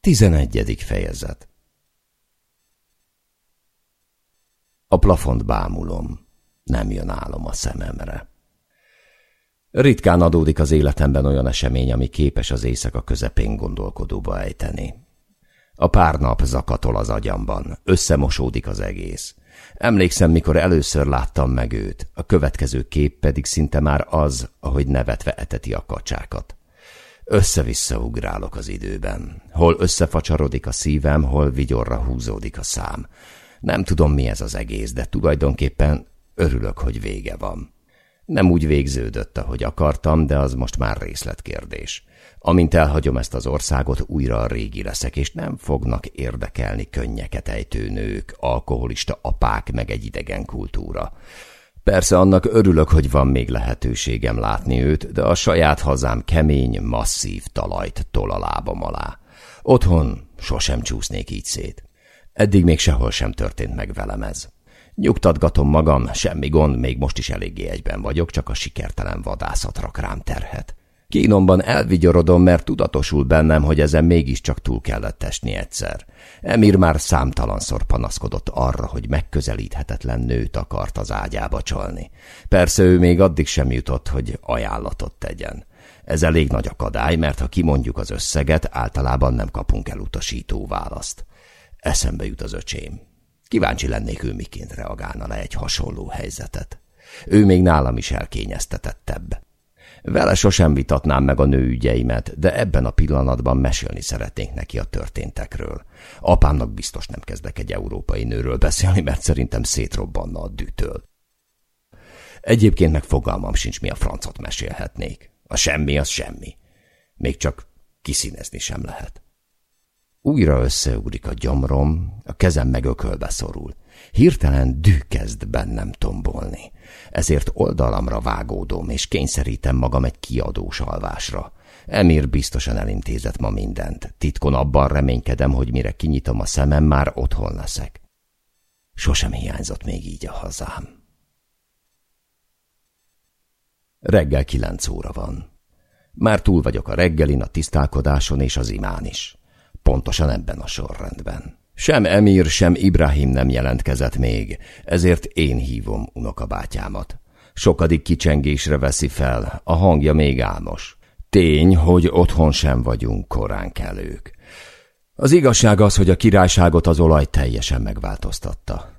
Tizenegyedik fejezet A plafont bámulom, nem jön álom a szememre. Ritkán adódik az életemben olyan esemény, ami képes az éjszaka közepén gondolkodóba ejteni. A pár nap zakatol az agyamban, összemosódik az egész. Emlékszem, mikor először láttam meg őt, a következő kép pedig szinte már az, ahogy nevetve eteti a kacsákat. Össze-vissza ugrálok az időben. Hol összefacsarodik a szívem, hol vigyorra húzódik a szám. Nem tudom, mi ez az egész, de tulajdonképpen örülök, hogy vége van. Nem úgy végződött, ahogy akartam, de az most már részletkérdés. Amint elhagyom ezt az országot, újra a régi leszek, és nem fognak érdekelni könnyeket ejtő nők, alkoholista apák, meg egy idegen kultúra. Persze annak örülök, hogy van még lehetőségem látni őt, de a saját hazám kemény, masszív talajt tol a lábam alá. Otthon sosem csúsznék így szét. Eddig még sehol sem történt meg velem ez. Nyugtatgatom magam, semmi gond, még most is eléggé egyben vagyok, csak a sikertelen vadászat rak rám terhet. Kínomban elvigyorodom, mert tudatosul bennem, hogy ezen mégiscsak túl kellett esni egyszer. Emir már számtalanszor panaszkodott arra, hogy megközelíthetetlen nőt akart az ágyába csalni. Persze ő még addig sem jutott, hogy ajánlatot tegyen. Ez elég nagy akadály, mert ha kimondjuk az összeget, általában nem kapunk elutasító választ. Eszembe jut az öcsém. Kíváncsi lennék ő miként reagálna le egy hasonló helyzetet. Ő még nálam is elkényeztetettebb. Vele sosem vitatnám meg a nőügyeimet, de ebben a pillanatban mesélni szeretnénk neki a történtekről. Apámnak biztos nem kezdek egy európai nőről beszélni, mert szerintem szétrobbanna a dűtől. Egyébként meg fogalmam sincs, mi a francot mesélhetnék. A semmi az semmi. Még csak kiszínezni sem lehet. Újra összeugrik a gyomrom, a kezem meg ökölbe szorul. Hirtelen dű kezd bennem tombolni. Ezért oldalamra vágódom, és kényszerítem magam egy kiadós alvásra. Emir biztosan elintézett ma mindent. Titkon abban reménykedem, hogy mire kinyitom a szemem, már otthon leszek. Sosem hiányzott még így a hazám. Reggel kilenc óra van. Már túl vagyok a reggelin, a tisztálkodáson és az imán is. Pontosan ebben a sorrendben. Sem Emir, sem Ibrahim nem jelentkezett még, ezért én hívom unokabátyámat. Sokadik kicsengésre veszi fel, a hangja még álmos. Tény, hogy otthon sem vagyunk korán kelők. Az igazság az, hogy a királyságot az olaj teljesen megváltoztatta.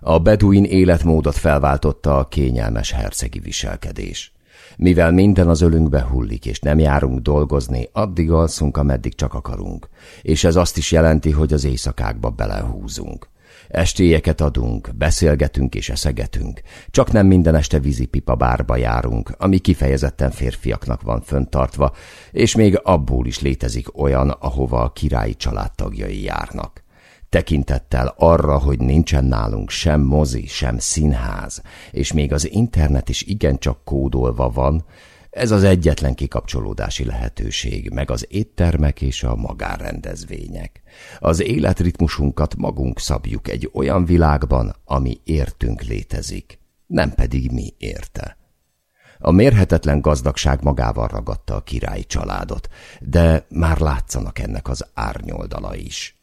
A beduin életmódot felváltotta a kényelmes hercegi viselkedés. Mivel minden az ölünkbe hullik, és nem járunk dolgozni, addig alszunk, ameddig csak akarunk. És ez azt is jelenti, hogy az éjszakákba belehúzunk. Estélyeket adunk, beszélgetünk és eszegetünk. Csak nem minden este vízipipa bárba járunk, ami kifejezetten férfiaknak van föntartva, és még abból is létezik olyan, ahova a királyi családtagjai járnak. Tekintettel arra, hogy nincsen nálunk sem mozi, sem színház, és még az internet is igencsak kódolva van, ez az egyetlen kikapcsolódási lehetőség, meg az éttermek és a magárendezvények. Az életritmusunkat magunk szabjuk egy olyan világban, ami értünk létezik, nem pedig mi érte. A mérhetetlen gazdagság magával ragadta a királyi családot, de már látszanak ennek az árnyoldala is.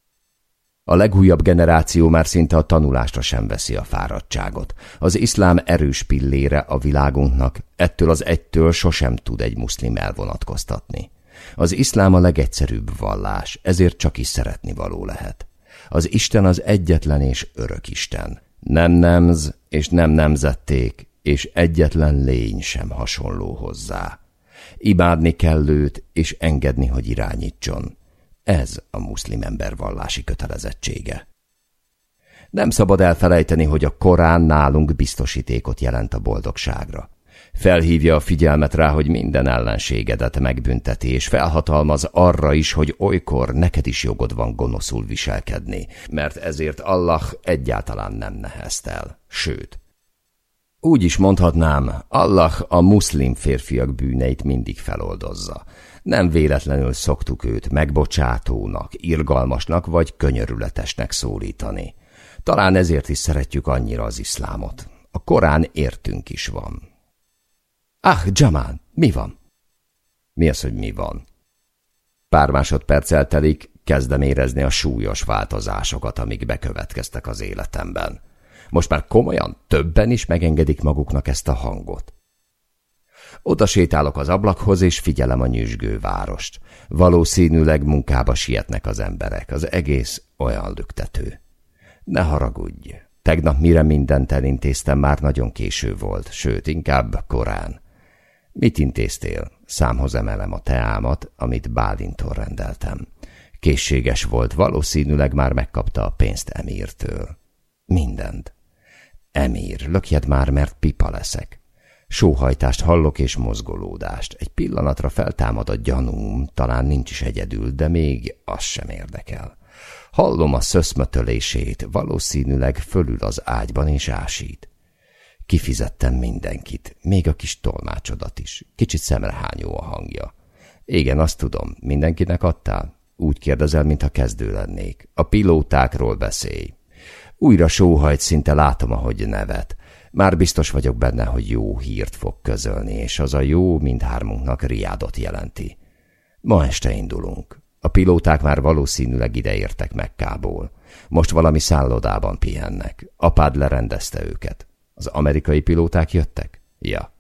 A legújabb generáció már szinte a tanulásra sem veszi a fáradtságot. Az iszlám erős pillére a világunknak, ettől az egytől sosem tud egy muszlim elvonatkoztatni. Az iszlám a legegyszerűbb vallás, ezért csak is szeretni való lehet. Az Isten az egyetlen és örök Isten. Nem nemz és nem nemzették, és egyetlen lény sem hasonló hozzá. Ibádni kell őt, és engedni, hogy irányítson. Ez a muszlim ember vallási kötelezettsége. Nem szabad elfelejteni, hogy a Korán nálunk biztosítékot jelent a boldogságra. Felhívja a figyelmet rá, hogy minden ellenségedet megbünteti, és felhatalmaz arra is, hogy olykor neked is jogod van gonoszul viselkedni, mert ezért Allah egyáltalán nem neheztel. Sőt, úgy is mondhatnám, Allah a muszlim férfiak bűneit mindig feloldozza. Nem véletlenül szoktuk őt megbocsátónak, irgalmasnak vagy könyörületesnek szólítani. Talán ezért is szeretjük annyira az iszlámot. A Korán értünk is van. Ah, Jamal, mi van? Mi az, hogy mi van? Pár másodperc eltelik, Kezdem érezni a súlyos változásokat, amik bekövetkeztek az életemben. Most már komolyan többen is megengedik maguknak ezt a hangot. Oda sétálok az ablakhoz, és figyelem a nyüzsgő várost. Valószínűleg munkába sietnek az emberek. Az egész olyan lüktető. Ne haragudj. Tegnap mire mindent elintéztem, már nagyon késő volt, sőt, inkább korán. Mit intéztél? Számhoz emelem a teámat, amit Bálintól rendeltem. Készséges volt, valószínűleg már megkapta a pénzt Emírtől. Mindent. Emír, lökjed már, mert pipa leszek. Sóhajtást hallok és mozgolódást. Egy pillanatra feltámad a gyanúm, talán nincs is egyedül, de még az sem érdekel. Hallom a szöszmötölését, valószínűleg fölül az ágyban és ásít. Kifizettem mindenkit, még a kis tolmácsodat is. Kicsit szemrehányó a hangja. Igen, azt tudom, mindenkinek adtál? Úgy kérdezel, mintha kezdő lennék. A pilótákról beszélj. Újra sóhajt, szinte látom, ahogy nevet. Már biztos vagyok benne, hogy jó hírt fog közölni, és az a jó mindhármunknak riádot jelenti. Ma este indulunk. A pilóták már valószínűleg ideértek Mekkából. Most valami szállodában pihennek. Apád lerendezte őket. Az amerikai pilóták jöttek? Ja.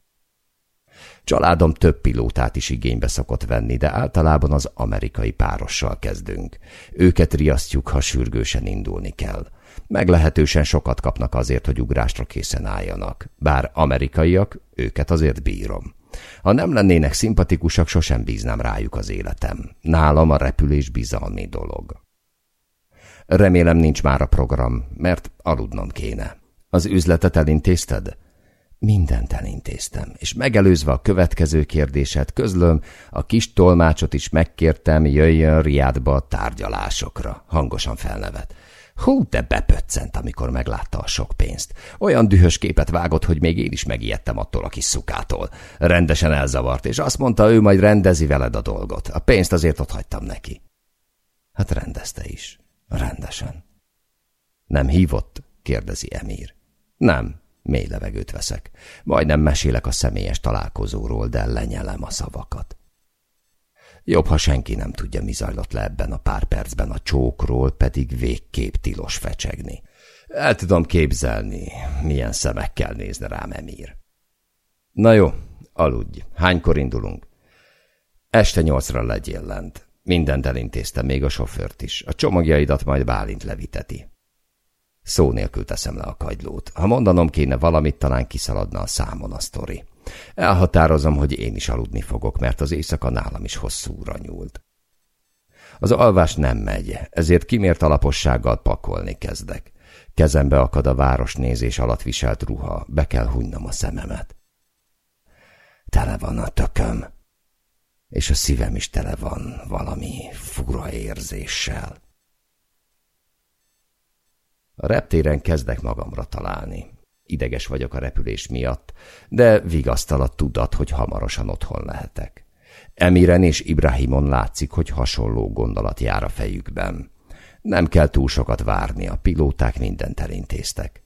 Családom több pilótát is igénybe szokott venni, de általában az amerikai párossal kezdünk. Őket riasztjuk, ha sürgősen indulni kell. Meglehetősen sokat kapnak azért, hogy ugrásra készen álljanak. Bár amerikaiak, őket azért bírom. Ha nem lennének szimpatikusak, sosem bíznám rájuk az életem. Nálam a repülés bizalmi dolog. Remélem nincs már a program, mert aludnom kéne. Az üzletet elintézted? Mindent elintéztem, és megelőzve a következő kérdéset közlöm, a kis tolmácsot is megkértem, jöjjön Riádba a tárgyalásokra. Hangosan felnevet. Hú, de bepöccent, amikor meglátta a sok pénzt. Olyan dühös képet vágott, hogy még én is megijedtem attól a kis szukától. Rendesen elzavart, és azt mondta, ő majd rendezi veled a dolgot. A pénzt azért ott hagytam neki. Hát rendezte is. Rendesen. Nem hívott? kérdezi Emír. Nem, mély levegőt veszek. Majdnem mesélek a személyes találkozóról, de lenyelem a szavakat. Jobb, ha senki nem tudja, mi zajlott le ebben a pár percben a csókról, pedig végképp tilos fecsegni. El tudom képzelni, milyen szemekkel nézne rám Emír. Na jó, aludj. Hánykor indulunk? Este nyolcra legyél lent. Mindent elintéztem, még a sofőrt is. A csomagjaidat majd Bálint leviteti. Szó nélkül teszem le a kagylót. Ha mondanom kéne valamit, talán kiszaladna a számon a sztori. Elhatározom, hogy én is aludni fogok, mert az éjszaka nálam is hosszúra nyúlt. Az alvás nem megy, ezért kimért alapossággal pakolni kezdek. Kezembe akad a városnézés alatt viselt ruha, be kell hunynom a szememet. Tele van a tököm, és a szívem is tele van valami fura érzéssel. A reptéren kezdek magamra találni. Ideges vagyok a repülés miatt, de vigasztal a tudat, hogy hamarosan otthon lehetek. Emiren és Ibrahimon látszik, hogy hasonló gondolat jár a fejükben. Nem kell túl sokat várni, a pilóták mindent elintéztek.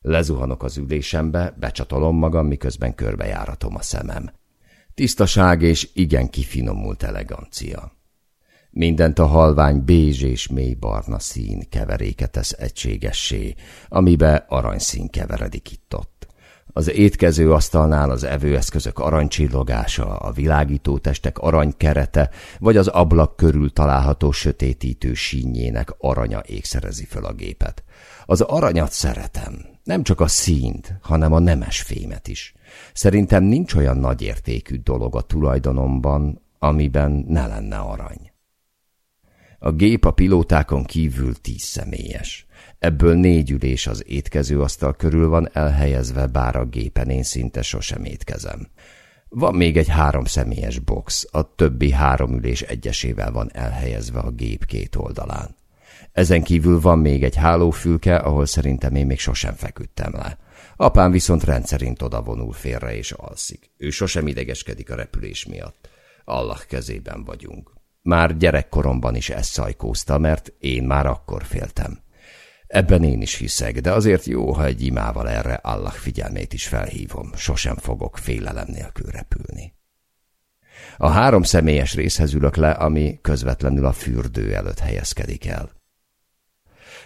Lezuhanok az ülésembe, becsatolom magam, miközben körbejáratom a szemem. Tisztaság és igen kifinomult elegancia. Mindent a halvány bézs és mély barna szín keveréke tesz egységessé, amibe aranyszín keveredik itt-ott. Az étkező asztalnál az evőeszközök aranycsillogása, a világító testek aranykerete, vagy az ablak körül található sötétítő sínjének aranya ékszerezi föl a gépet. Az aranyat szeretem, nem csak a színt, hanem a nemes fémet is. Szerintem nincs olyan nagyértékű dolog a tulajdonomban, amiben ne lenne arany. A gép a pilótákon kívül tíz személyes. Ebből négy ülés az étkezőasztal körül van elhelyezve, bár a gépen én szinte sosem étkezem. Van még egy három személyes box, a többi három ülés egyesével van elhelyezve a gép két oldalán. Ezen kívül van még egy hálófülke, ahol szerintem én még sosem feküdtem le. Apám viszont rendszerint odavonul félre és alszik. Ő sosem idegeskedik a repülés miatt. Allah kezében vagyunk. Már gyerekkoromban is ezt szajkózta, mert én már akkor féltem. Ebben én is hiszek, de azért jó, ha egy imával erre Allah figyelmét is felhívom. Sosem fogok félelem nélkül repülni. A három személyes részhez ülök le, ami közvetlenül a fürdő előtt helyezkedik el.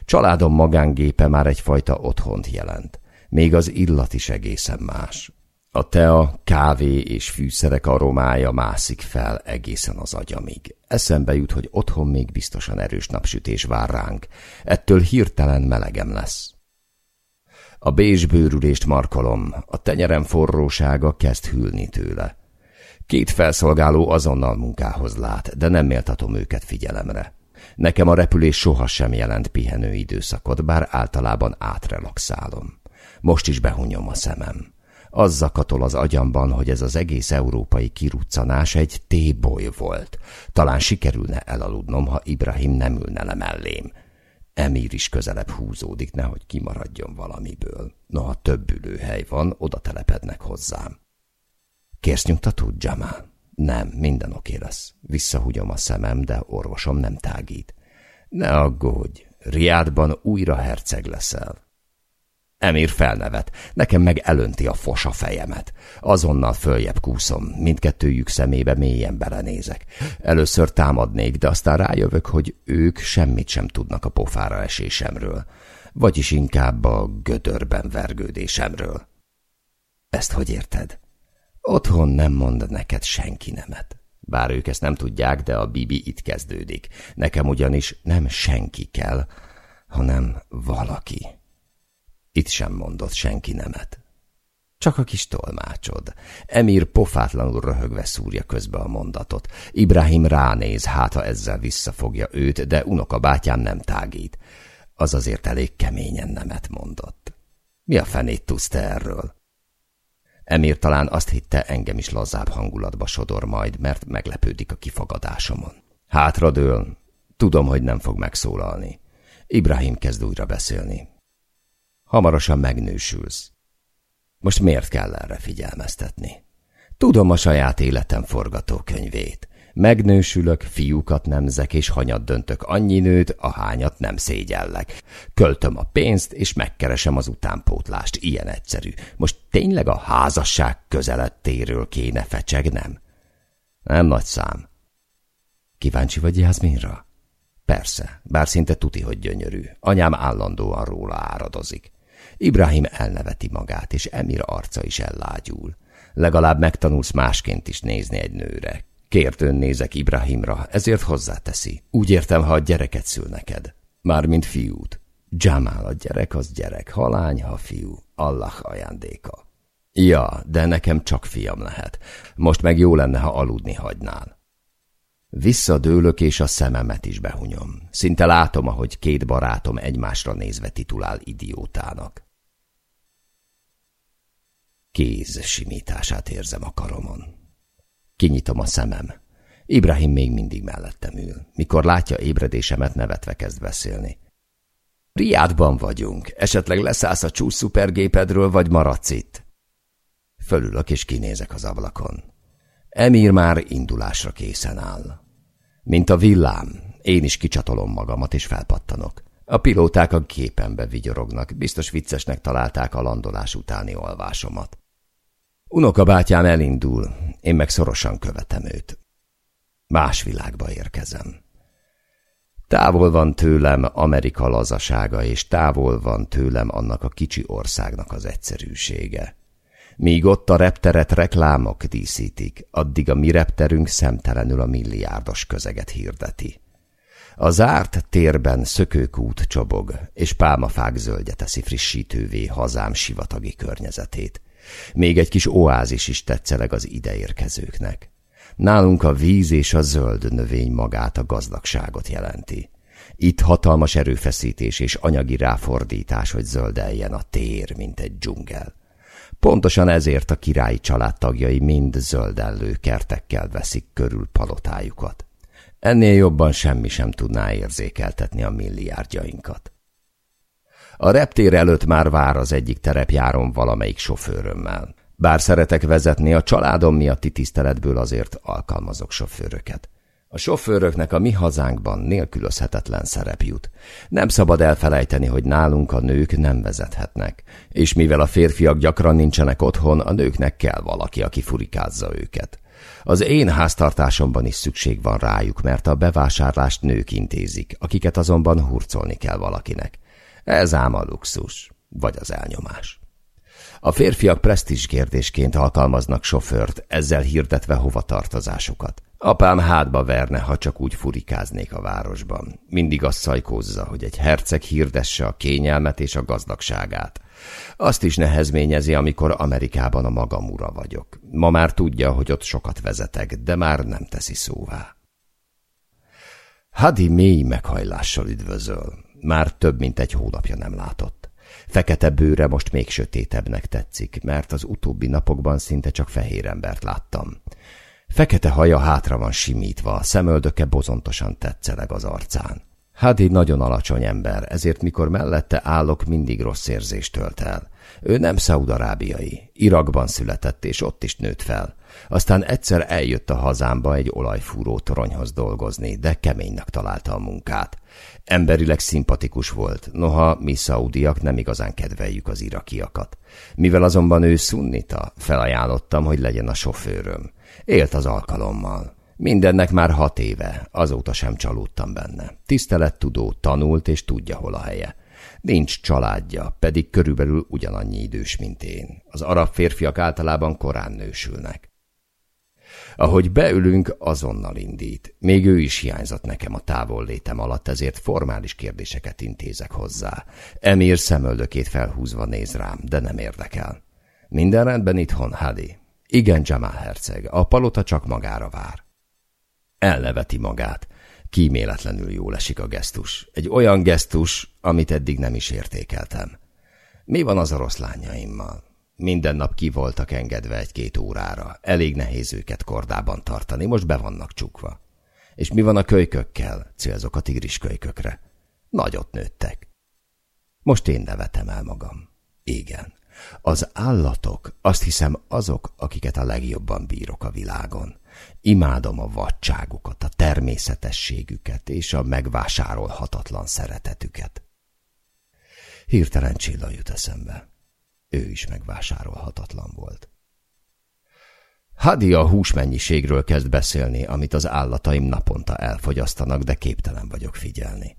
Családom magángépe már egyfajta otthont jelent. Még az illat is egészen más. A tea, kávé és fűszerek aromája mászik fel egészen az agyamig. Eszembe jut, hogy otthon még biztosan erős napsütés vár ránk. Ettől hirtelen melegem lesz. A bőrülést markolom, a tenyerem forrósága kezd hűlni tőle. Két felszolgáló azonnal munkához lát, de nem méltatom őket figyelemre. Nekem a repülés sohasem jelent pihenő időszakot, bár általában átrelaxálom. Most is behunyom a szemem. Az zakatol az agyamban, hogy ez az egész európai kiruccanás egy téboly volt. Talán sikerülne elaludnom, ha Ibrahim nem ülne le mellém. Emír is közelebb húzódik, nehogy kimaradjon valamiből. Noha több ülőhely van, oda telepednek hozzám. Kérsz nyugtatót, Jamal? Nem, minden oké lesz. Visszahúgyom a szemem, de orvosom nem tágít. Ne aggódj, Riádban újra herceg leszel. Emír felnevet, nekem meg elönti a fos a fejemet. Azonnal följebb kúszom, mindkettőjük szemébe mélyen belenézek. Először támadnék, de aztán rájövök, hogy ők semmit sem tudnak a pofára esésemről. Vagyis inkább a gödörben vergődésemről. Ezt hogy érted? Otthon nem mond neked senki nemet. Bár ők ezt nem tudják, de a Bibi itt kezdődik. Nekem ugyanis nem senki kell, hanem valaki. Itt sem mondott senki nemet. Csak a kis tolmácsod. Emir pofátlanul röhögve szúrja közbe a mondatot. Ibrahim ránéz, hát ha ezzel visszafogja őt, de unokabátyám nem tágít. Az azért elég keményen nemet mondott. Mi a fenét tudsz te erről? Emir talán azt hitte, engem is lazább hangulatba sodor majd, mert meglepődik a kifogadásomon. Hátradől, tudom, hogy nem fog megszólalni. Ibrahim kezd újra beszélni. Hamarosan megnősülsz. Most miért kell erre figyelmeztetni? Tudom a saját életem forgatókönyvét. Megnősülök, fiúkat nemzek és hanyat döntök annyi nőt, ahányat nem szégyellek. Költöm a pénzt, és megkeresem az utánpótlást. Ilyen egyszerű. Most tényleg a házasság közelettéről kéne fecsegnem? Nem nagy szám. Kíváncsi vagy Jászminra? Persze, bár szinte tuti, hogy gyönyörű. Anyám állandóan róla áradozik. Ibrahim elneveti magát, és Emir arca is ellágyul. Legalább megtanulsz másként is nézni egy nőre. Kértőn nézek Ibrahimra, ezért hozzáteszi. Úgy értem, ha a gyereket szül neked. Mármint fiút. Jamal a gyerek, az gyerek. Halány, ha fiú. Allah ajándéka. Ja, de nekem csak fiam lehet. Most meg jó lenne, ha aludni hagynál. Visszadőlök, és a szememet is behunyom. Szinte látom, ahogy két barátom egymásra nézve titulál idiótának. Kéz simítását érzem a karomon. Kinyitom a szemem. Ibrahim még mindig mellettem ül. Mikor látja ébredésemet, nevetve kezd beszélni. Riádban vagyunk. Esetleg leszállsz a csúsz szupergépedről, vagy maradsz itt? Fölülök és kinézek az ablakon. Emír már indulásra készen áll. Mint a villám, én is kicsatolom magamat és felpattanok. A pilóták a képembe vigyorognak, biztos viccesnek találták a landolás utáni olvásomat. Unokabátyám elindul, én meg szorosan követem őt. Más világba érkezem. Távol van tőlem Amerika lazasága, és távol van tőlem annak a kicsi országnak az egyszerűsége. Míg ott a repteret reklámok díszítik, addig a mi repterünk szemtelenül a milliárdos közeget hirdeti. A zárt térben szökőkút csobog, és pálmafák zöldje teszi frissítővé hazám sivatagi környezetét. Még egy kis oázis is tetszeleg az ideérkezőknek. Nálunk a víz és a zöld növény magát a gazdagságot jelenti. Itt hatalmas erőfeszítés és anyagi ráfordítás, hogy zöldeljen a tér, mint egy dzsungel. Pontosan ezért a királyi családtagjai mind zöldellő kertekkel veszik körül palotájukat. Ennél jobban semmi sem tudná érzékeltetni a milliárdjainkat. A reptér előtt már vár az egyik terepjáron valamelyik sofőrömmel. Bár szeretek vezetni, a családom miatti tiszteletből azért alkalmazok sofőröket. A sofőröknek a mi hazánkban nélkülözhetetlen szerep jut. Nem szabad elfelejteni, hogy nálunk a nők nem vezethetnek, és mivel a férfiak gyakran nincsenek otthon, a nőknek kell valaki, aki furikázza őket. Az én háztartásomban is szükség van rájuk, mert a bevásárlást nők intézik, akiket azonban hurcolni kell valakinek. Ez ám a luxus, vagy az elnyomás. A férfiak presztis kérdésként alkalmaznak sofőrt, ezzel hirdetve hova tartozásukat. Apám hátba verne, ha csak úgy furikáznék a városban. Mindig azt szajkózza, hogy egy herceg hirdesse a kényelmet és a gazdagságát. Azt is nehezményezi, amikor Amerikában a magam ura vagyok. Ma már tudja, hogy ott sokat vezetek, de már nem teszi szóvá. Hadi mély meghajlással üdvözöl. Már több mint egy hónapja nem látott. Fekete bőre most még sötétebbnek tetszik, mert az utóbbi napokban szinte csak fehér embert láttam. Fekete haja hátra van simítva, szemöldöke bozontosan tetszeleg az arcán. Hadi nagyon alacsony ember, ezért mikor mellette állok, mindig rossz érzést tölt el. Ő nem szaudarábiai, Irakban született, és ott is nőtt fel. Aztán egyszer eljött a hazámba egy olajfúró toronyhoz dolgozni, de keménynek találta a munkát. Emberileg szimpatikus volt, noha mi szaudiak nem igazán kedveljük az irakiakat. Mivel azonban ő szunnita, felajánlottam, hogy legyen a sofőröm. Élt az alkalommal. Mindennek már hat éve, azóta sem csalódtam benne. Tisztelettudó, tanult és tudja, hol a helye. Nincs családja, pedig körülbelül ugyanannyi idős, mint én. Az arab férfiak általában korán nősülnek. Ahogy beülünk, azonnal indít. Még ő is hiányzott nekem a távol létem alatt, ezért formális kérdéseket intézek hozzá. Emir szemöldökét felhúzva néz rám, de nem érdekel. Minden rendben itthon, Hadi? Igen, Jamal herceg, a palota csak magára vár. Elneveti magát. Kíméletlenül jól esik a gesztus. Egy olyan gesztus, amit eddig nem is értékeltem. Mi van az orosz lányaimmal? Minden nap ki voltak engedve egy-két órára. Elég nehéz őket kordában tartani, most be vannak csukva. És mi van a kölykökkel? Célzok a tigris kölykökre. Nagyot nőttek. Most én nevetem el magam. Igen. Az állatok, azt hiszem azok, akiket a legjobban bírok a világon. Imádom a vadságukat, a természetességüket és a megvásárolhatatlan szeretetüket. Hirtelen Csilla jut eszembe. Ő is megvásárolhatatlan volt. Hadi a húsmennyiségről kezd beszélni, amit az állataim naponta elfogyasztanak, de képtelen vagyok figyelni.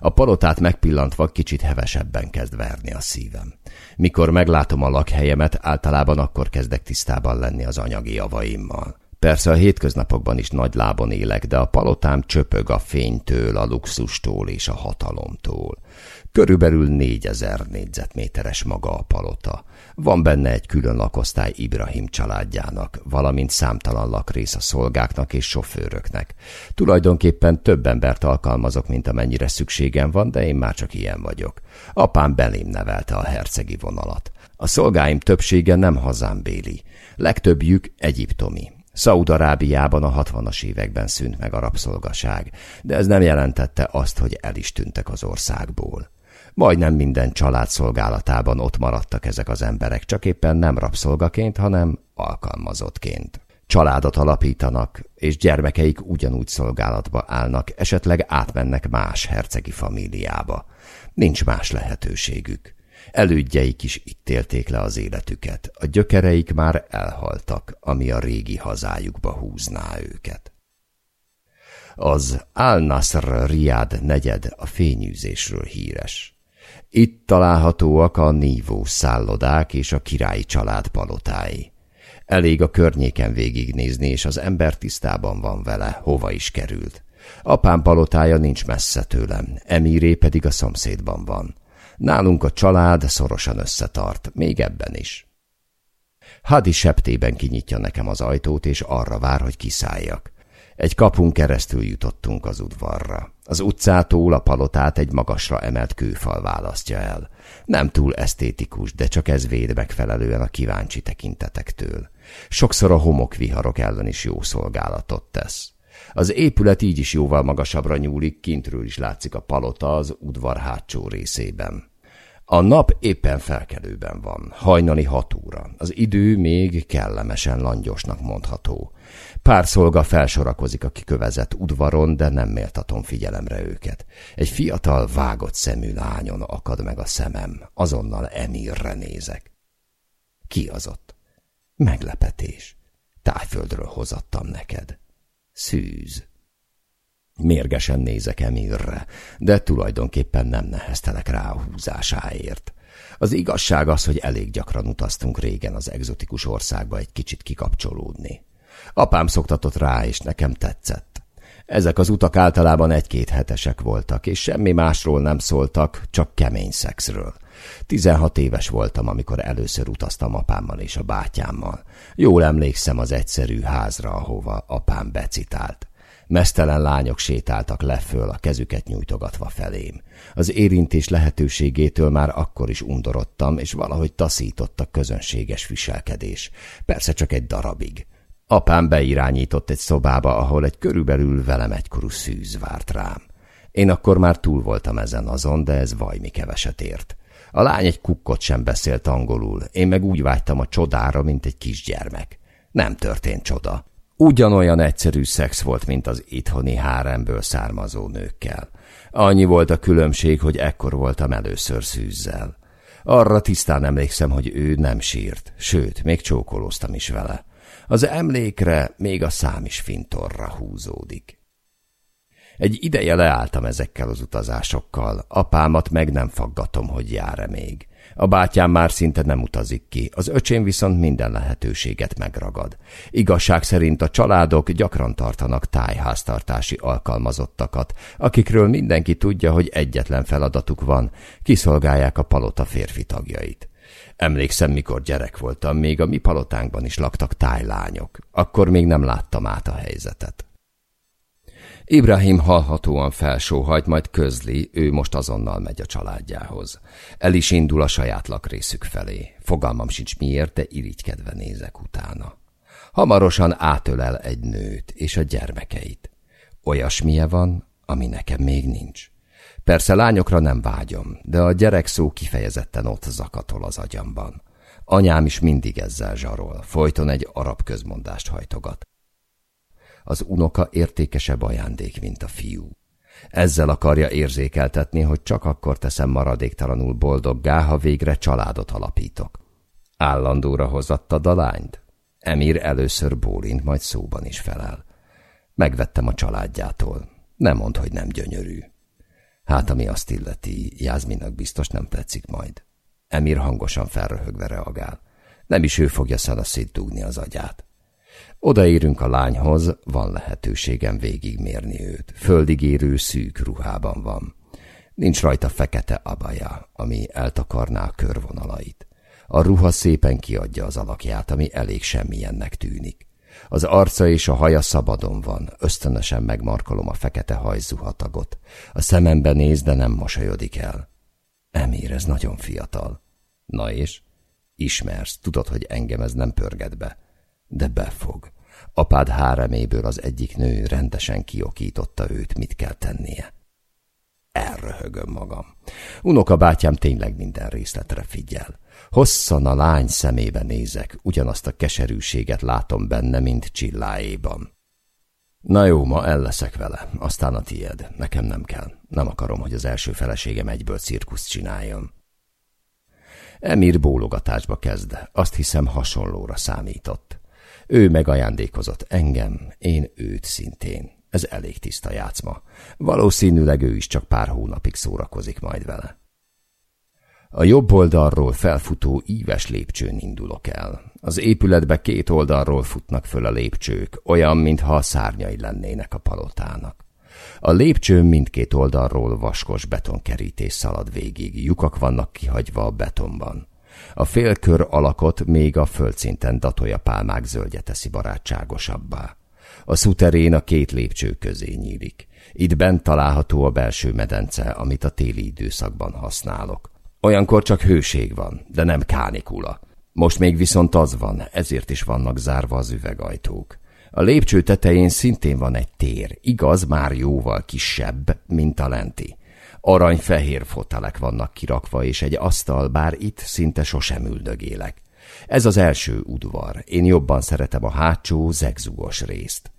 A palotát megpillantva kicsit hevesebben kezd verni a szívem. Mikor meglátom a lakhelyemet, általában akkor kezdek tisztában lenni az anyagi javaimmal. Persze a hétköznapokban is nagy lábon élek, de a palotám csöpög a fénytől, a luxustól és a hatalomtól. Körülbelül négyezer négyzetméteres maga a palota. Van benne egy külön lakosztály Ibrahim családjának, valamint számtalan lakrész a szolgáknak és sofőröknek. Tulajdonképpen több embert alkalmazok, mint amennyire szükségem van, de én már csak ilyen vagyok. Apám belém nevelte a hercegi vonalat. A szolgáim többsége nem hazámbéli. Legtöbbjük egyiptomi. Szaúd-Arábiában a hatvanas években szűnt meg a rabszolgaság, de ez nem jelentette azt, hogy el is tűntek az országból. Majdnem minden család szolgálatában ott maradtak ezek az emberek, csak éppen nem rabszolgaként, hanem alkalmazottként. Családot alapítanak, és gyermekeik ugyanúgy szolgálatba állnak, esetleg átmennek más hercegi famíliába. Nincs más lehetőségük. Elődjeik is itt élték le az életüket, a gyökereik már elhaltak, ami a régi hazájukba húzná őket. Az Al-Nasr Riad negyed a fényűzésről híres. Itt találhatóak a nívó szállodák és a királyi család palotái. Elég a környéken végignézni, és az ember tisztában van vele, hova is került. Apám palotája nincs messze tőlem, Emíré pedig a szomszédban van. Nálunk a család szorosan összetart, még ebben is. Hadi septében kinyitja nekem az ajtót, és arra vár, hogy kiszálljak. Egy kapun keresztül jutottunk az udvarra. Az utcától a palotát egy magasra emelt kőfal választja el. Nem túl esztétikus, de csak ez véd megfelelően a kíváncsi tekintetektől. Sokszor a homokviharok ellen is jó szolgálatot tesz. Az épület így is jóval magasabbra nyúlik, kintről is látszik a palota az udvar hátsó részében. A nap éppen felkelőben van, hajnali hat óra. Az idő még kellemesen langyosnak mondható. Pár szolga felsorakozik a kikövezett udvaron, de nem méltatom figyelemre őket. Egy fiatal, vágott szemű lányon akad meg a szemem, azonnal Emirre nézek. Ki az ott? Meglepetés. Tájföldről hozattam neked. Szűz. Mérgesen nézek Emirre, de tulajdonképpen nem neheztelek rá a húzásáért. Az igazság az, hogy elég gyakran utaztunk régen az egzotikus országba egy kicsit kikapcsolódni. Apám szoktatott rá, és nekem tetszett. Ezek az utak általában egy-két hetesek voltak, és semmi másról nem szóltak, csak kemény szexről. Tizenhat éves voltam, amikor először utaztam apámmal és a bátyámmal. Jól emlékszem az egyszerű házra, ahova apám becitált. Mesztelen lányok sétáltak leföl, a kezüket nyújtogatva felém. Az érintés lehetőségétől már akkor is undorodtam, és valahogy taszított a közönséges viselkedés. Persze csak egy darabig. Apám beirányított egy szobába, ahol egy körülbelül velem egykorú szűz várt rám. Én akkor már túl voltam ezen azon, de ez vajmi keveset ért. A lány egy kukkot sem beszélt angolul, én meg úgy vágytam a csodára, mint egy kisgyermek. Nem történt csoda. Ugyanolyan egyszerű szex volt, mint az itthoni háremből származó nőkkel. Annyi volt a különbség, hogy ekkor voltam először szűzzel. Arra tisztán emlékszem, hogy ő nem sírt, sőt, még csókolóztam is vele. Az emlékre még a szám is fintorra húzódik. Egy ideje leálltam ezekkel az utazásokkal, apámat meg nem faggatom, hogy jár-e még. A bátyám már szinte nem utazik ki, az öcsém viszont minden lehetőséget megragad. Igazság szerint a családok gyakran tartanak tájháztartási alkalmazottakat, akikről mindenki tudja, hogy egyetlen feladatuk van, kiszolgálják a palota férfi tagjait. Emlékszem, mikor gyerek voltam, még a mi palotánkban is laktak tájlányok. Akkor még nem láttam át a helyzetet. Ibrahim hallhatóan felsóhajt, majd közli, ő most azonnal megy a családjához. El is indul a saját lakrészük felé. Fogalmam sincs miért, de irigykedve nézek utána. Hamarosan átölel egy nőt és a gyermekeit. Olyasmije van, ami nekem még nincs. Persze lányokra nem vágyom, de a gyerek szó kifejezetten ott zakatol az agyamban. Anyám is mindig ezzel zsarol, folyton egy arab közmondást hajtogat az unoka értékesebb ajándék, mint a fiú. Ezzel akarja érzékeltetni, hogy csak akkor teszem maradéktalanul boldoggá, ha végre családot alapítok. Állandóra hozattad a lányt? Emir először bólint, majd szóban is felel. Megvettem a családjától. Nem mond, hogy nem gyönyörű. Hát, ami azt illeti, Jászminak biztos nem tetszik majd. Emir hangosan felröhögve reagál. Nem is ő fogja szanaszét dugni az agyát. Odaérünk a lányhoz, van lehetőségem végigmérni őt. Földig érő szűk ruhában van. Nincs rajta fekete abaja, ami eltakarná a körvonalait. A ruha szépen kiadja az alakját, ami elég semmilyennek tűnik. Az arca és a haja szabadon van, ösztönösen megmarkolom a fekete hajzuhatagot. A szemembe néz, de nem mosolyodik el. Emír, ez nagyon fiatal. Na és? Ismersz, tudod, hogy engem ez nem pörget be de befog. Apád háreméből az egyik nő rendesen kiokította őt, mit kell tennie. Elröhögöm magam. Unoka bátyám tényleg minden részletre figyel. Hosszan a lány szemébe nézek, ugyanazt a keserűséget látom benne, mint csilláéban. Na jó, ma el leszek vele, aztán a tied. Nekem nem kell. Nem akarom, hogy az első feleségem egyből cirkuszt csináljon. Emir bólogatásba kezd, azt hiszem hasonlóra számított. Ő megajándékozott engem, én őt szintén. Ez elég tiszta játszma. Valószínűleg ő is csak pár hónapig szórakozik majd vele. A jobb oldalról felfutó íves lépcsőn indulok el. Az épületbe két oldalról futnak föl a lépcsők, olyan, mintha a szárnyai lennének a palotának. A lépcsőn mindkét oldalról vaskos betonkerítés szalad végig, lyukak vannak kihagyva a betonban. A félkör alakot még a földszinten datolja pálmák zöldje teszi barátságosabbá. A szuterén a két lépcső közé nyílik. Itt bent található a belső medence, amit a téli időszakban használok. Olyankor csak hőség van, de nem kánikula. Most még viszont az van, ezért is vannak zárva az üvegajtók. A lépcső tetején szintén van egy tér, igaz, már jóval kisebb, mint a lenti. Aranyfehér fotelek vannak kirakva, és egy asztal, bár itt szinte sosem üldögélek. Ez az első udvar. Én jobban szeretem a hátsó, zegzugos részt.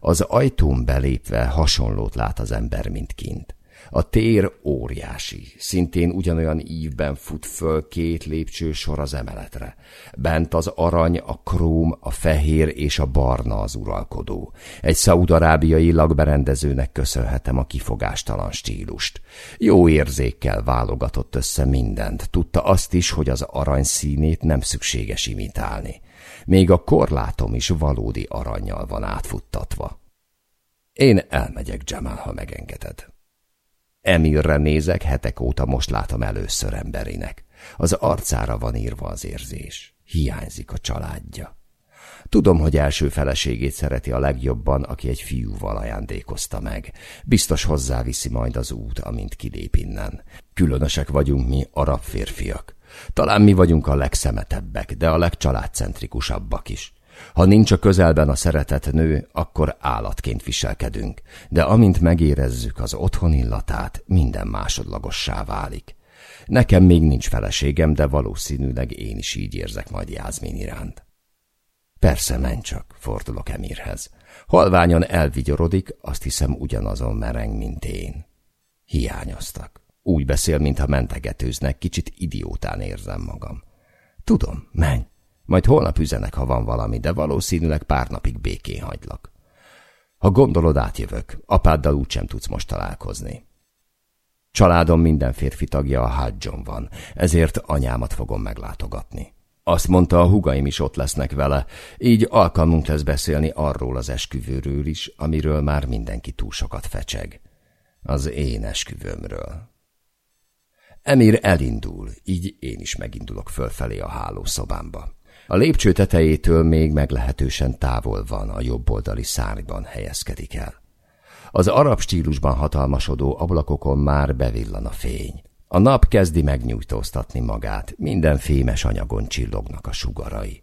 Az ajtón belépve hasonlót lát az ember, mint kint. A tér óriási, szintén ugyanolyan ívben fut föl két lépcsősor az emeletre. Bent az arany, a króm, a fehér és a barna az uralkodó. Egy szaudarábiai lakberendezőnek köszönhetem a kifogástalan stílust. Jó érzékkel válogatott össze mindent. Tudta azt is, hogy az arany színét nem szükséges imitálni. Még a korlátom is valódi aranyjal van átfuttatva. Én elmegyek, Jamal, ha megengeded. Emirre nézek, hetek óta most látom először emberinek. Az arcára van írva az érzés. Hiányzik a családja. Tudom, hogy első feleségét szereti a legjobban, aki egy fiúval ajándékozta meg. Biztos hozzáviszi majd az út, amint kilép innen. Különösek vagyunk mi, arab férfiak. Talán mi vagyunk a legszemetebbek, de a legcsaládcentrikusabbak is. Ha nincs a közelben a szeretett nő, akkor állatként viselkedünk, de amint megérezzük az otthon illatát, minden másodlagossá válik. Nekem még nincs feleségem, de valószínűleg én is így érzek majd Jászmin iránt. Persze, menj csak, fordulok Emirhez. Halványon elvigyorodik, azt hiszem ugyanazon mereng, mint én. Hiányoztak. Úgy beszél, mintha mentegetőznek, kicsit idiótán érzem magam. Tudom, menj. Majd holnap üzenek, ha van valami, de valószínűleg pár napig békén hagylak. Ha gondolod, átjövök. Apáddal úgysem tudsz most találkozni. Családom minden férfi tagja a hadzson van, ezért anyámat fogom meglátogatni. Azt mondta, a hugaim is ott lesznek vele, így alkalmunk lesz beszélni arról az esküvőről is, amiről már mindenki túl sokat fecseg. Az én esküvőmről. Emir elindul, így én is megindulok fölfelé a hálószobámba. A lépcső tetejétől még meglehetősen távol van, a jobboldali szárnyban helyezkedik el. Az arab stílusban hatalmasodó ablakokon már bevillan a fény. A nap kezdi megnyújtóztatni magát, minden fémes anyagon csillognak a sugarai.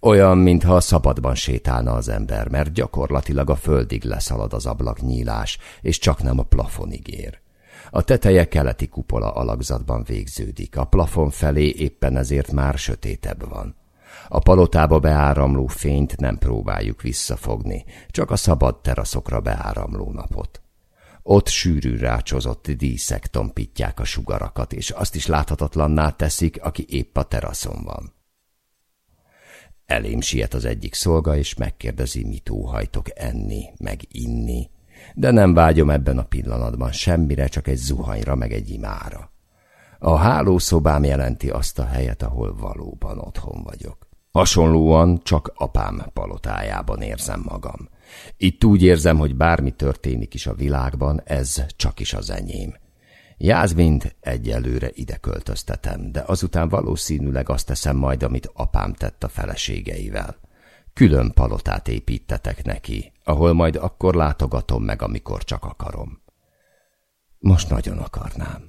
Olyan, mintha szabadban sétálna az ember, mert gyakorlatilag a földig leszalad az ablaknyílás, és csak nem a plafonig ér. A teteje keleti kupola alakzatban végződik, a plafon felé éppen ezért már sötétebb van. A palotába beáramló fényt nem próbáljuk visszafogni, csak a szabad teraszokra beáramló napot. Ott sűrű rácsozott díszek tompítják a sugarakat, és azt is láthatatlanná teszik, aki épp a teraszon van. Elém siet az egyik szolga, és megkérdezi, mit óhajtok enni, meg inni, de nem vágyom ebben a pillanatban semmire, csak egy zuhanyra, meg egy imára. A hálószobám jelenti azt a helyet, ahol valóban otthon vagyok. Hasonlóan csak apám palotájában érzem magam. Itt úgy érzem, hogy bármi történik is a világban, ez csak is az enyém. Jászmint egyelőre ide költöztetem, de azután valószínűleg azt teszem majd, amit apám tett a feleségeivel. Külön palotát építetek neki, ahol majd akkor látogatom meg, amikor csak akarom. Most nagyon akarnám.